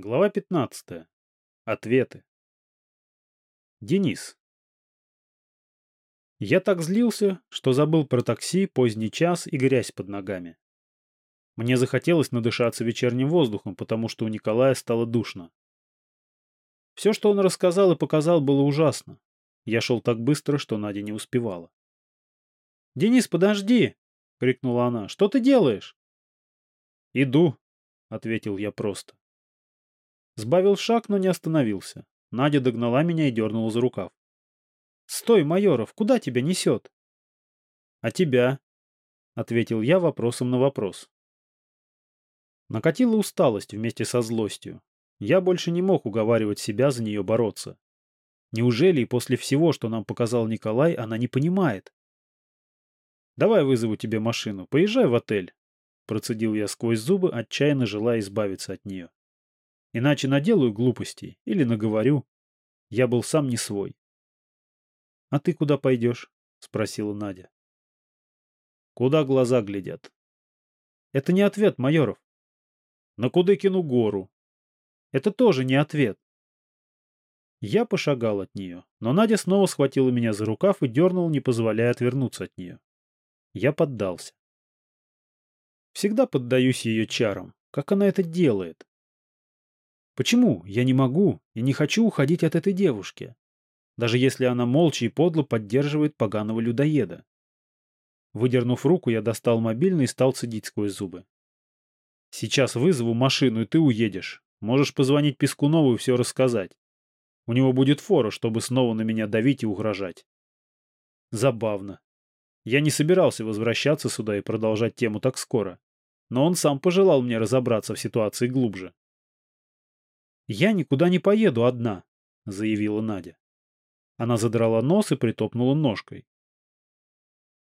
Глава 15. Ответы. Денис. Я так злился, что забыл про такси, поздний час и грязь под ногами. Мне захотелось надышаться вечерним воздухом, потому что у Николая стало душно. Все, что он рассказал и показал, было ужасно. Я шел так быстро, что Надя не успевала. «Денис, подожди!» — крикнула она. «Что ты делаешь?» «Иду», — ответил я просто. Сбавил шаг, но не остановился. Надя догнала меня и дернула за рукав. «Стой, Майоров, куда тебя несет?» «А тебя?» — ответил я вопросом на вопрос. Накатила усталость вместе со злостью. Я больше не мог уговаривать себя за нее бороться. Неужели и после всего, что нам показал Николай, она не понимает? «Давай вызову тебе машину, поезжай в отель», — процедил я сквозь зубы, отчаянно желая избавиться от нее. «Иначе наделаю глупостей или наговорю. Я был сам не свой». «А ты куда пойдешь?» — спросила Надя. «Куда глаза глядят?» «Это не ответ, Майоров». «На Кудыкину гору». «Это тоже не ответ». Я пошагал от нее, но Надя снова схватила меня за рукав и дернула, не позволяя отвернуться от нее. Я поддался. Всегда поддаюсь ее чарам. Как она это делает? Почему я не могу и не хочу уходить от этой девушки? Даже если она молча и подло поддерживает поганого людоеда. Выдернув руку, я достал мобильный и стал цедить сквозь зубы. Сейчас вызову машину, и ты уедешь. Можешь позвонить Пескунову и все рассказать. У него будет фора, чтобы снова на меня давить и угрожать. Забавно. Я не собирался возвращаться сюда и продолжать тему так скоро, но он сам пожелал мне разобраться в ситуации глубже. «Я никуда не поеду одна», — заявила Надя. Она задрала нос и притопнула ножкой.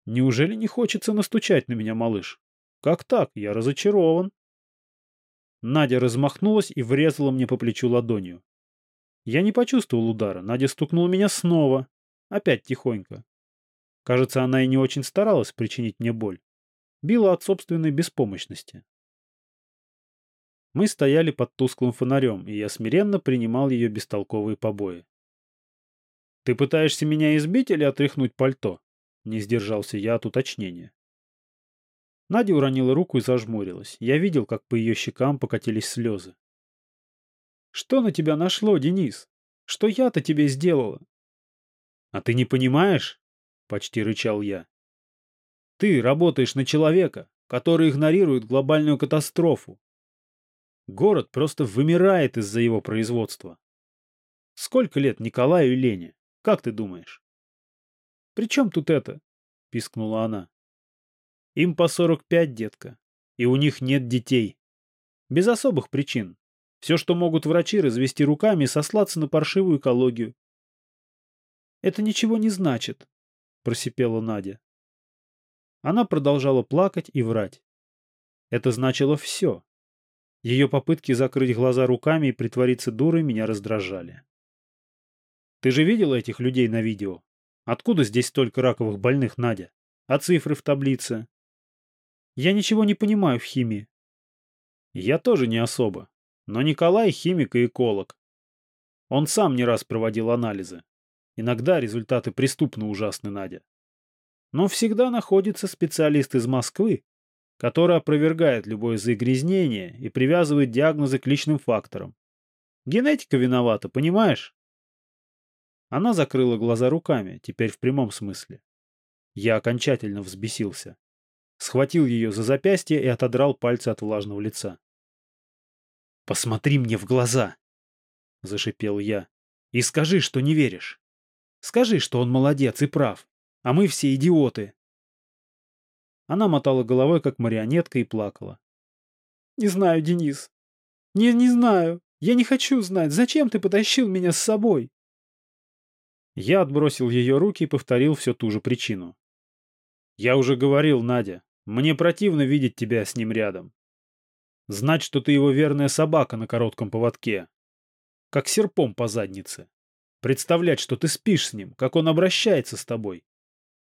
«Неужели не хочется настучать на меня, малыш? Как так? Я разочарован». Надя размахнулась и врезала мне по плечу ладонью. Я не почувствовал удара. Надя стукнула меня снова. Опять тихонько. Кажется, она и не очень старалась причинить мне боль. Била от собственной беспомощности. Мы стояли под тусклым фонарем, и я смиренно принимал ее бестолковые побои. «Ты пытаешься меня избить или отряхнуть пальто?» Не сдержался я от уточнения. Надя уронила руку и зажмурилась. Я видел, как по ее щекам покатились слезы. «Что на тебя нашло, Денис? Что я-то тебе сделала?» «А ты не понимаешь?» — почти рычал я. «Ты работаешь на человека, который игнорирует глобальную катастрофу. Город просто вымирает из-за его производства. Сколько лет Николаю и Лене? Как ты думаешь?» «При чем тут это?» — пискнула она. «Им по сорок пять, детка, и у них нет детей. Без особых причин. Все, что могут врачи, развести руками и сослаться на паршивую экологию. «Это ничего не значит», просипела Надя. Она продолжала плакать и врать. Это значило все. Ее попытки закрыть глаза руками и притвориться дурой меня раздражали. Ты же видела этих людей на видео? Откуда здесь столько раковых больных, Надя? А цифры в таблице? Я ничего не понимаю в химии. Я тоже не особо. Но Николай химик и эколог. Он сам не раз проводил анализы. Иногда результаты преступно ужасны, Надя. Но всегда находится специалист из Москвы, который опровергает любое загрязнение и привязывает диагнозы к личным факторам. Генетика виновата, понимаешь? Она закрыла глаза руками, теперь в прямом смысле. Я окончательно взбесился. Схватил ее за запястье и отодрал пальцы от влажного лица. «Посмотри мне в глаза!» — зашипел я. «И скажи, что не веришь!» Скажи, что он молодец и прав, а мы все идиоты. Она мотала головой, как марионетка, и плакала. «Не знаю, Денис. Не, не знаю. Я не хочу знать. Зачем ты потащил меня с собой?» Я отбросил ее руки и повторил всю ту же причину. «Я уже говорил, Надя, мне противно видеть тебя с ним рядом. Знать, что ты его верная собака на коротком поводке. Как серпом по заднице. Представлять, что ты спишь с ним, как он обращается с тобой.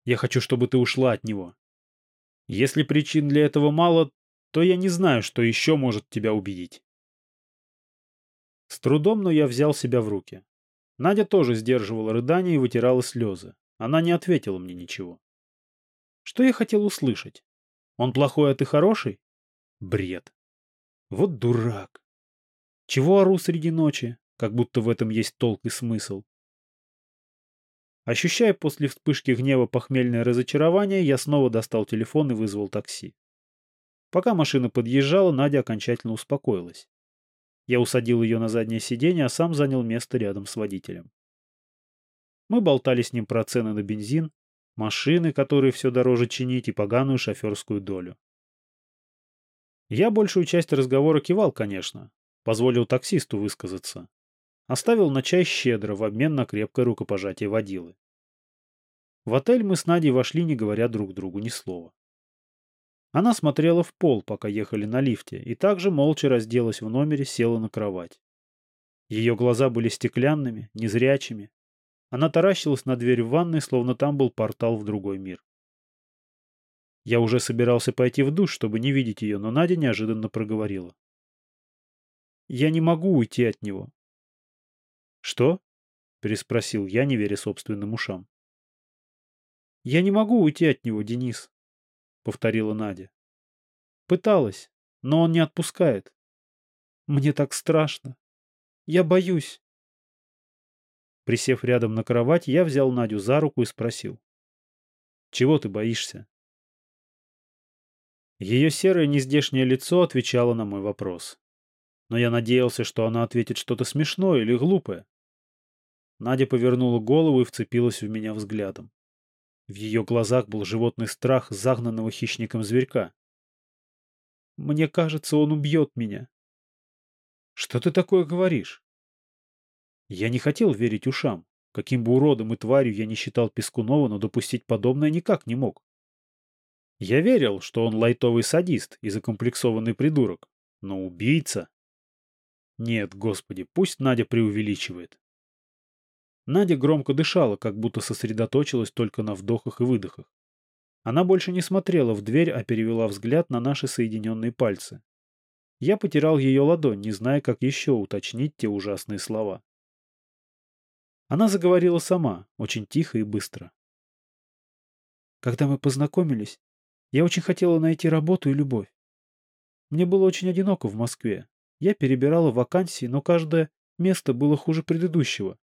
Я хочу, чтобы ты ушла от него. Если причин для этого мало, то я не знаю, что еще может тебя убедить. С трудом, но я взял себя в руки. Надя тоже сдерживала рыдания и вытирала слезы. Она не ответила мне ничего. Что я хотел услышать? Он плохой, а ты хороший? Бред. Вот дурак. Чего ору среди ночи, как будто в этом есть толк и смысл? Ощущая после вспышки гнева похмельное разочарование, я снова достал телефон и вызвал такси. Пока машина подъезжала, Надя окончательно успокоилась. Я усадил ее на заднее сиденье, а сам занял место рядом с водителем. Мы болтали с ним про цены на бензин, машины, которые все дороже чинить, и поганую шоферскую долю. Я большую часть разговора кивал, конечно, позволил таксисту высказаться. Оставил на чай щедро в обмен на крепкое рукопожатие водилы. В отель мы с Надей вошли, не говоря друг другу ни слова. Она смотрела в пол, пока ехали на лифте, и также молча разделась в номере, села на кровать. Ее глаза были стеклянными, незрячими. Она таращилась на дверь в ванной, словно там был портал в другой мир. Я уже собирался пойти в душ, чтобы не видеть ее, но Надя неожиданно проговорила. «Я не могу уйти от него». «Что?» — переспросил я, не веря собственным ушам. «Я не могу уйти от него, Денис», — повторила Надя. Пыталась, но он не отпускает. Мне так страшно. Я боюсь. Присев рядом на кровать, я взял Надю за руку и спросил. Чего ты боишься? Ее серое нездешнее лицо отвечало на мой вопрос. Но я надеялся, что она ответит что-то смешное или глупое. Надя повернула голову и вцепилась в меня взглядом. В ее глазах был животный страх загнанного хищником зверька. «Мне кажется, он убьет меня». «Что ты такое говоришь?» Я не хотел верить ушам. Каким бы уродом и тварью я не считал Пескунова, но допустить подобное никак не мог. Я верил, что он лайтовый садист и закомплексованный придурок. Но убийца? Нет, господи, пусть Надя преувеличивает. Надя громко дышала, как будто сосредоточилась только на вдохах и выдохах. Она больше не смотрела в дверь, а перевела взгляд на наши соединенные пальцы. Я потирал ее ладонь, не зная, как еще уточнить те ужасные слова. Она заговорила сама, очень тихо и быстро. Когда мы познакомились, я очень хотела найти работу и любовь. Мне было очень одиноко в Москве. Я перебирала вакансии, но каждое место было хуже предыдущего.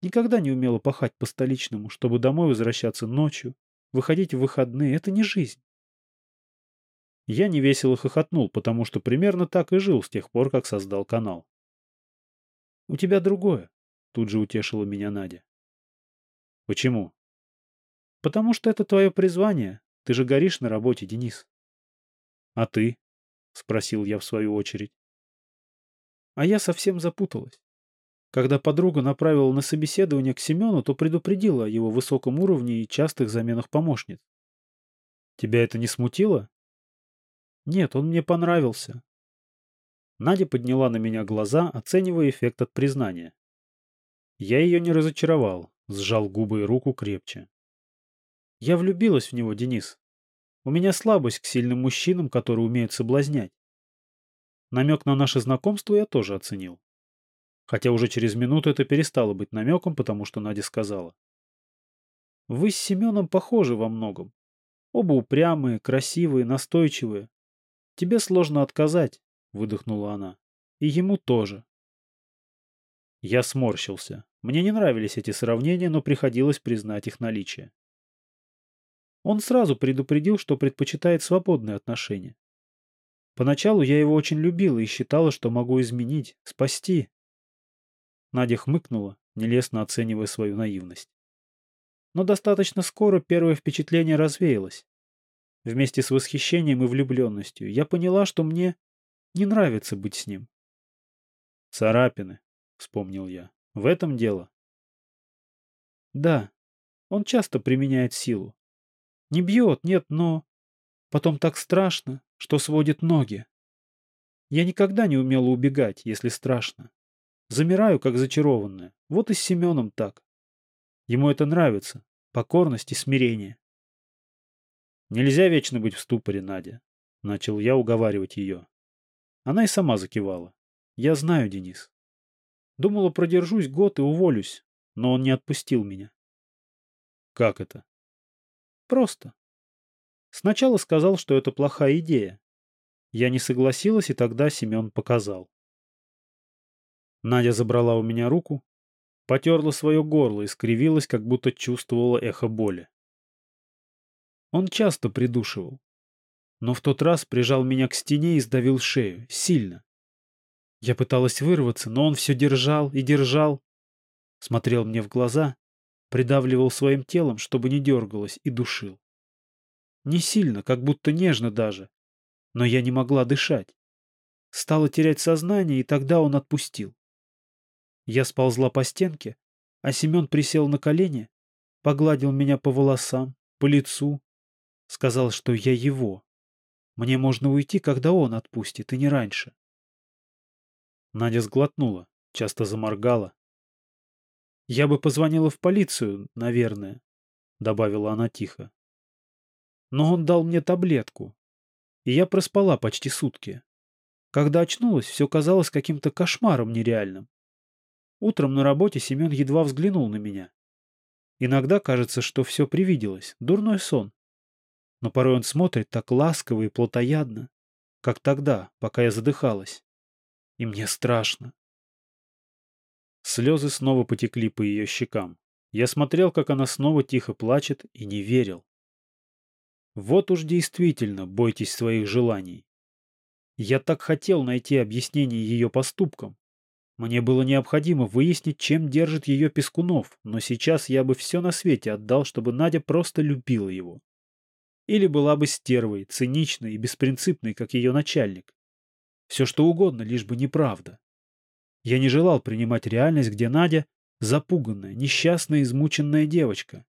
Никогда не умела пахать по-столичному, чтобы домой возвращаться ночью, выходить в выходные. Это не жизнь. Я невесело хохотнул, потому что примерно так и жил с тех пор, как создал канал. «У тебя другое», — тут же утешила меня Надя. «Почему?» «Потому что это твое призвание. Ты же горишь на работе, Денис». «А ты?» — спросил я в свою очередь. А я совсем запуталась. Когда подруга направила на собеседование к Семену, то предупредила о его высоком уровне и частых заменах помощниц. Тебя это не смутило? Нет, он мне понравился. Надя подняла на меня глаза, оценивая эффект от признания. Я ее не разочаровал, сжал губы и руку крепче. Я влюбилась в него, Денис. У меня слабость к сильным мужчинам, которые умеют соблазнять. Намек на наше знакомство я тоже оценил. Хотя уже через минуту это перестало быть намеком, потому что Надя сказала. «Вы с Семеном похожи во многом. Оба упрямые, красивые, настойчивые. Тебе сложно отказать», — выдохнула она. «И ему тоже». Я сморщился. Мне не нравились эти сравнения, но приходилось признать их наличие. Он сразу предупредил, что предпочитает свободные отношения. Поначалу я его очень любила и считала, что могу изменить, спасти, Надя хмыкнула, нелестно оценивая свою наивность. Но достаточно скоро первое впечатление развеялось. Вместе с восхищением и влюбленностью я поняла, что мне не нравится быть с ним. «Царапины», — вспомнил я. «В этом дело». «Да, он часто применяет силу. Не бьет, нет, но... Потом так страшно, что сводит ноги. Я никогда не умела убегать, если страшно. Замираю, как зачарованная. Вот и с Семеном так. Ему это нравится. Покорность и смирение. Нельзя вечно быть в ступоре, Надя. Начал я уговаривать ее. Она и сама закивала. Я знаю, Денис. Думала, продержусь год и уволюсь, но он не отпустил меня. Как это? Просто. Сначала сказал, что это плохая идея. Я не согласилась, и тогда Семен показал. Надя забрала у меня руку, потерла свое горло и скривилась, как будто чувствовала эхо боли. Он часто придушивал, но в тот раз прижал меня к стене и сдавил шею, сильно. Я пыталась вырваться, но он все держал и держал. Смотрел мне в глаза, придавливал своим телом, чтобы не дергалось, и душил. Не сильно, как будто нежно даже. Но я не могла дышать. Стала терять сознание, и тогда он отпустил. Я сползла по стенке, а Семен присел на колени, погладил меня по волосам, по лицу, сказал, что я его. Мне можно уйти, когда он отпустит, и не раньше. Надя сглотнула, часто заморгала. «Я бы позвонила в полицию, наверное», — добавила она тихо. «Но он дал мне таблетку, и я проспала почти сутки. Когда очнулась, все казалось каким-то кошмаром нереальным. Утром на работе Семен едва взглянул на меня. Иногда кажется, что все привиделось, дурной сон. Но порой он смотрит так ласково и плотоядно, как тогда, пока я задыхалась и мне страшно. Слезы снова потекли по ее щекам. Я смотрел, как она снова тихо плачет, и не верил. Вот уж действительно бойтесь своих желаний. Я так хотел найти объяснение ее поступкам. Мне было необходимо выяснить, чем держит ее Пескунов, но сейчас я бы все на свете отдал, чтобы Надя просто любила его. Или была бы стервой, циничной и беспринципной, как ее начальник. Все что угодно, лишь бы неправда. Я не желал принимать реальность, где Надя — запуганная, несчастная, измученная девочка.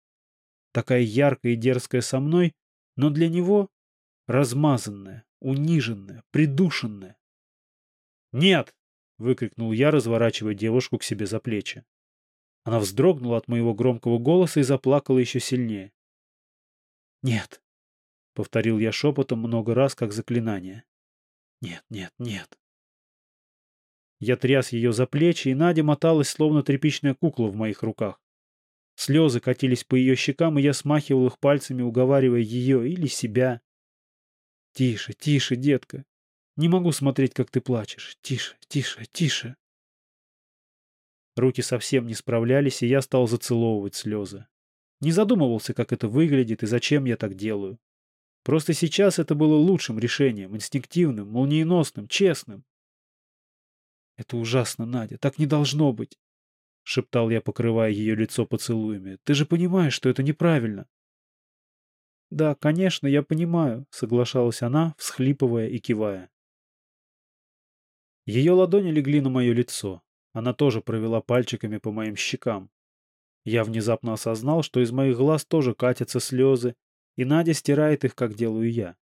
Такая яркая и дерзкая со мной, но для него размазанная, униженная, придушенная. «Нет!» — выкрикнул я, разворачивая девушку к себе за плечи. Она вздрогнула от моего громкого голоса и заплакала еще сильнее. «Нет!» — повторил я шепотом много раз, как заклинание. Нет, нет, нет. Я тряс ее за плечи, и Надя моталась, словно тряпичная кукла в моих руках. Слезы катились по ее щекам, и я смахивал их пальцами, уговаривая ее или себя. «Тише, тише, детка. Не могу смотреть, как ты плачешь. Тише, тише, тише». Руки совсем не справлялись, и я стал зацеловывать слезы. Не задумывался, как это выглядит и зачем я так делаю. Просто сейчас это было лучшим решением, инстинктивным, молниеносным, честным. «Это ужасно, Надя, так не должно быть», — шептал я, покрывая ее лицо поцелуями. «Ты же понимаешь, что это неправильно». «Да, конечно, я понимаю», — соглашалась она, всхлипывая и кивая. Ее ладони легли на мое лицо. Она тоже провела пальчиками по моим щекам. Я внезапно осознал, что из моих глаз тоже катятся слезы, и Надя стирает их, как делаю я.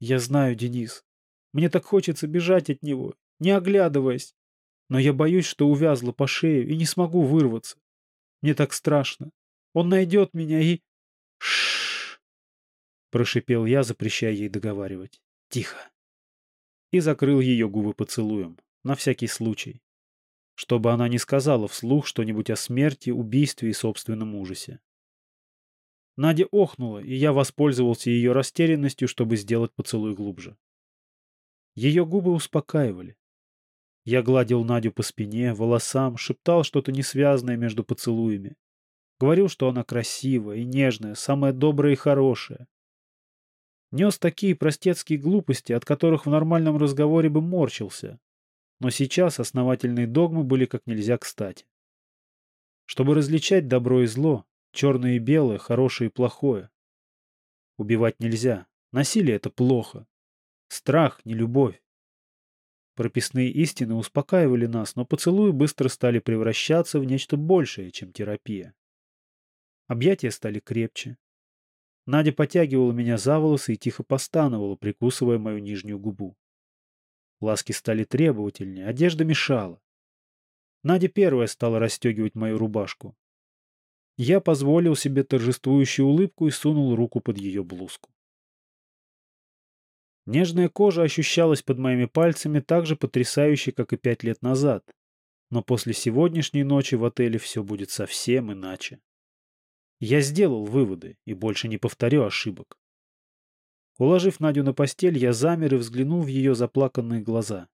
Я знаю, Денис. Мне так хочется бежать от него, не оглядываясь. Но я боюсь, что увязла по шею и не смогу вырваться. Мне так страшно. Он найдет меня и... Шш! Прошипел я, запрещая ей договаривать. Тихо. И закрыл ее губы поцелуем, на всякий случай. Чтобы она не сказала вслух что-нибудь о смерти, убийстве и собственном ужасе. Надя охнула, и я воспользовался ее растерянностью, чтобы сделать поцелуй глубже. Ее губы успокаивали. Я гладил Надю по спине, волосам, шептал что-то несвязное между поцелуями. Говорил, что она красивая и нежная, самая добрая и хорошая. Нес такие простецкие глупости, от которых в нормальном разговоре бы морщился. Но сейчас основательные догмы были как нельзя кстати. Чтобы различать добро и зло, Черное и белое, хорошее и плохое. Убивать нельзя. Насилие — это плохо. Страх — не любовь. Прописные истины успокаивали нас, но поцелуи быстро стали превращаться в нечто большее, чем терапия. Объятия стали крепче. Надя потягивала меня за волосы и тихо постановала, прикусывая мою нижнюю губу. Ласки стали требовательнее, одежда мешала. Надя первая стала расстегивать мою рубашку. Я позволил себе торжествующую улыбку и сунул руку под ее блузку. Нежная кожа ощущалась под моими пальцами так же потрясающе, как и пять лет назад. Но после сегодняшней ночи в отеле все будет совсем иначе. Я сделал выводы и больше не повторю ошибок. Уложив Надю на постель, я замер и взглянул в ее заплаканные глаза.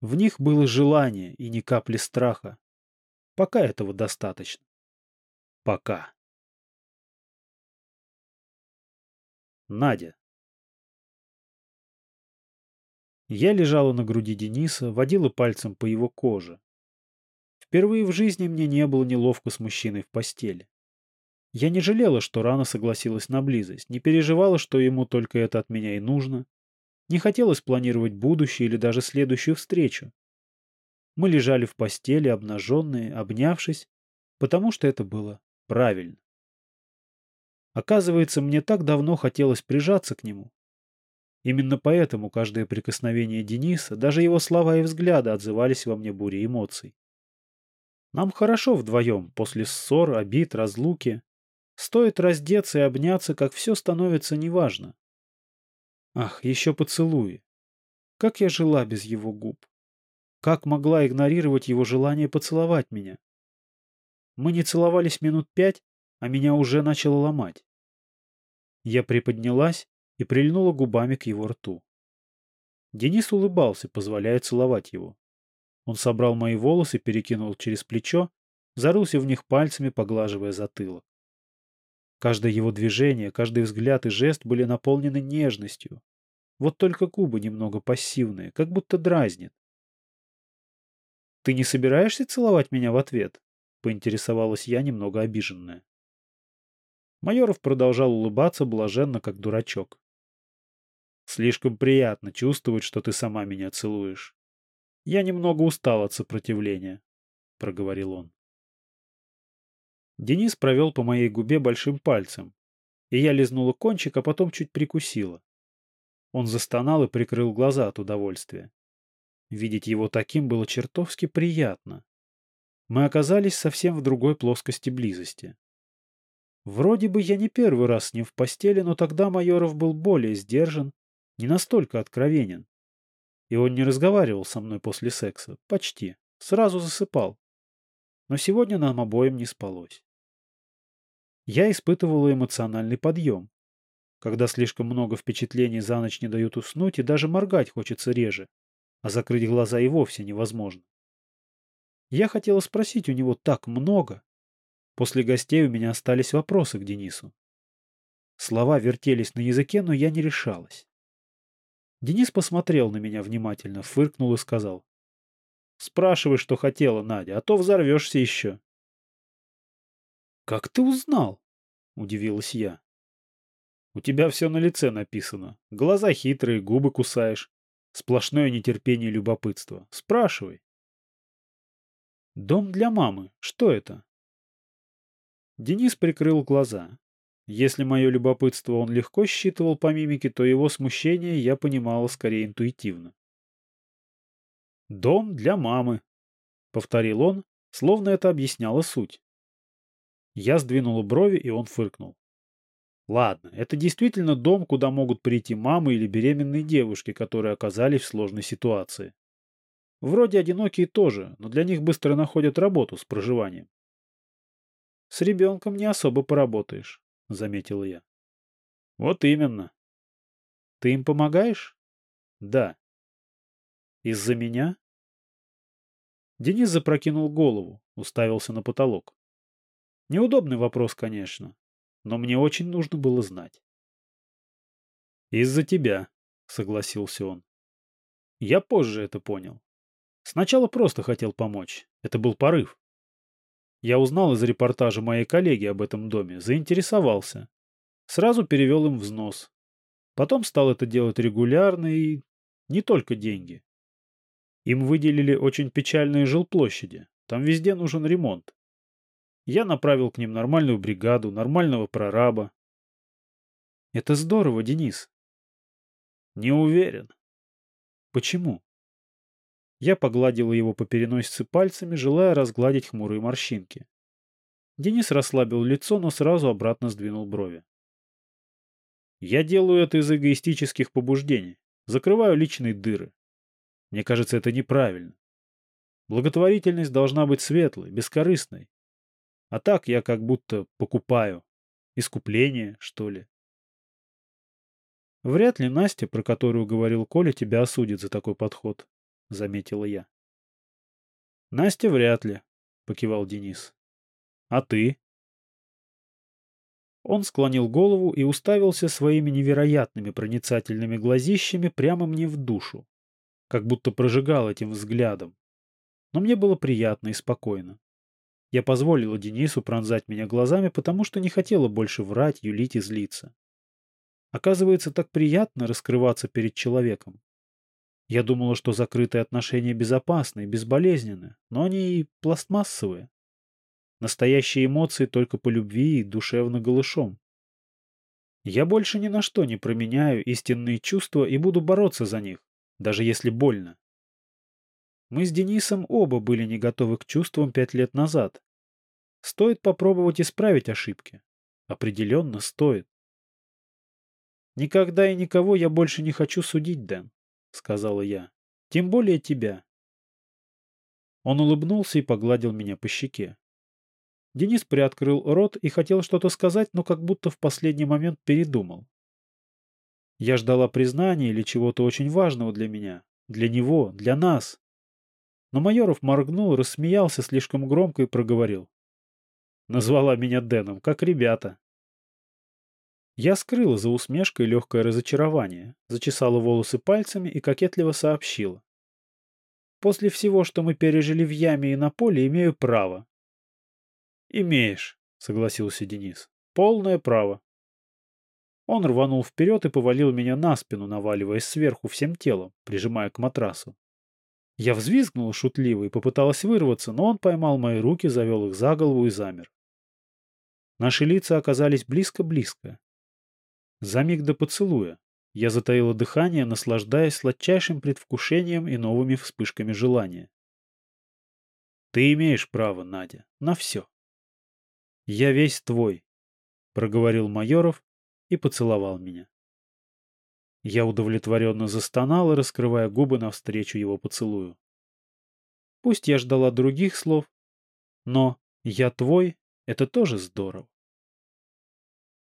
В них было желание и ни капли страха. Пока этого достаточно. Пока. Надя. Я лежала на груди Дениса, водила пальцем по его коже. Впервые в жизни мне не было неловко с мужчиной в постели. Я не жалела, что рано согласилась на близость, не переживала, что ему только это от меня и нужно. Не хотелось планировать будущее или даже следующую встречу. Мы лежали в постели, обнаженные, обнявшись, потому что это было правильно. Оказывается, мне так давно хотелось прижаться к нему. Именно поэтому каждое прикосновение Дениса, даже его слова и взгляды отзывались во мне бурей эмоций. Нам хорошо вдвоем, после ссор, обид, разлуки. Стоит раздеться и обняться, как все становится неважно. Ах, еще поцелуи. Как я жила без его губ. Как могла игнорировать его желание поцеловать меня? Мы не целовались минут пять, а меня уже начало ломать. Я приподнялась и прильнула губами к его рту. Денис улыбался, позволяя целовать его. Он собрал мои волосы, перекинул через плечо, зарылся в них пальцами, поглаживая затылок. Каждое его движение, каждый взгляд и жест были наполнены нежностью. Вот только губы немного пассивные, как будто дразнит. «Ты не собираешься целовать меня в ответ?» — поинтересовалась я, немного обиженная. Майоров продолжал улыбаться блаженно, как дурачок. «Слишком приятно чувствовать, что ты сама меня целуешь. Я немного устал от сопротивления», — проговорил он. Денис провел по моей губе большим пальцем, и я лизнула кончик, а потом чуть прикусила. Он застонал и прикрыл глаза от удовольствия. Видеть его таким было чертовски приятно. Мы оказались совсем в другой плоскости близости. Вроде бы я не первый раз с ним в постели, но тогда Майоров был более сдержан, не настолько откровенен. И он не разговаривал со мной после секса, почти, сразу засыпал. Но сегодня нам обоим не спалось я испытывала эмоциональный подъем. Когда слишком много впечатлений за ночь не дают уснуть, и даже моргать хочется реже, а закрыть глаза и вовсе невозможно. Я хотела спросить у него так много. После гостей у меня остались вопросы к Денису. Слова вертелись на языке, но я не решалась. Денис посмотрел на меня внимательно, фыркнул и сказал. «Спрашивай, что хотела, Надя, а то взорвешься еще». «Как ты узнал?» — удивилась я. «У тебя все на лице написано. Глаза хитрые, губы кусаешь. Сплошное нетерпение и любопытство. Спрашивай». «Дом для мамы. Что это?» Денис прикрыл глаза. Если мое любопытство он легко считывал по мимике, то его смущение я понимала скорее интуитивно. «Дом для мамы», — повторил он, словно это объясняло суть. Я сдвинула брови, и он фыркнул. Ладно, это действительно дом, куда могут прийти мамы или беременные девушки, которые оказались в сложной ситуации. Вроде одинокие тоже, но для них быстро находят работу с проживанием. С ребенком не особо поработаешь, заметила я. Вот именно. Ты им помогаешь? Да. Из-за меня? Денис запрокинул голову, уставился на потолок. Неудобный вопрос, конечно, но мне очень нужно было знать. «Из-за тебя», — согласился он. Я позже это понял. Сначала просто хотел помочь. Это был порыв. Я узнал из репортажа моей коллеги об этом доме, заинтересовался. Сразу перевел им взнос. Потом стал это делать регулярно и не только деньги. Им выделили очень печальные жилплощади. Там везде нужен ремонт. Я направил к ним нормальную бригаду, нормального прораба. Это здорово, Денис. Не уверен. Почему? Я погладила его по переносице пальцами, желая разгладить хмурые морщинки. Денис расслабил лицо, но сразу обратно сдвинул брови. Я делаю это из эгоистических побуждений. Закрываю личные дыры. Мне кажется, это неправильно. Благотворительность должна быть светлой, бескорыстной. А так я как будто покупаю. Искупление, что ли. Вряд ли Настя, про которую говорил Коля, тебя осудит за такой подход, — заметила я. Настя вряд ли, — покивал Денис. А ты? Он склонил голову и уставился своими невероятными проницательными глазищами прямо мне в душу, как будто прожигал этим взглядом. Но мне было приятно и спокойно. Я позволила Денису пронзать меня глазами, потому что не хотела больше врать, юлить и злиться. Оказывается, так приятно раскрываться перед человеком. Я думала, что закрытые отношения безопасны и безболезненны, но они и пластмассовые. Настоящие эмоции только по любви и душевно голышом. Я больше ни на что не променяю истинные чувства и буду бороться за них, даже если больно. Мы с Денисом оба были не готовы к чувствам пять лет назад. Стоит попробовать исправить ошибки. Определенно стоит. «Никогда и никого я больше не хочу судить, Дэн», — сказала я. «Тем более тебя». Он улыбнулся и погладил меня по щеке. Денис приоткрыл рот и хотел что-то сказать, но как будто в последний момент передумал. Я ждала признания или чего-то очень важного для меня, для него, для нас. Но Майоров моргнул, рассмеялся слишком громко и проговорил. Назвала меня Дэном, как ребята. Я скрыла за усмешкой легкое разочарование, зачесала волосы пальцами и кокетливо сообщила. После всего, что мы пережили в яме и на поле, имею право. Имеешь, согласился Денис. Полное право. Он рванул вперед и повалил меня на спину, наваливаясь сверху всем телом, прижимая к матрасу. Я взвизгнула шутливо и попыталась вырваться, но он поймал мои руки, завел их за голову и замер. Наши лица оказались близко-близко, за миг до поцелуя я затаила дыхание, наслаждаясь сладчайшим предвкушением и новыми вспышками желания. Ты имеешь право, Надя, на все. Я весь твой, проговорил Майоров и поцеловал меня. Я удовлетворенно застонала, раскрывая губы навстречу его поцелую. Пусть я ждала других слов, но «я твой» — это тоже здорово.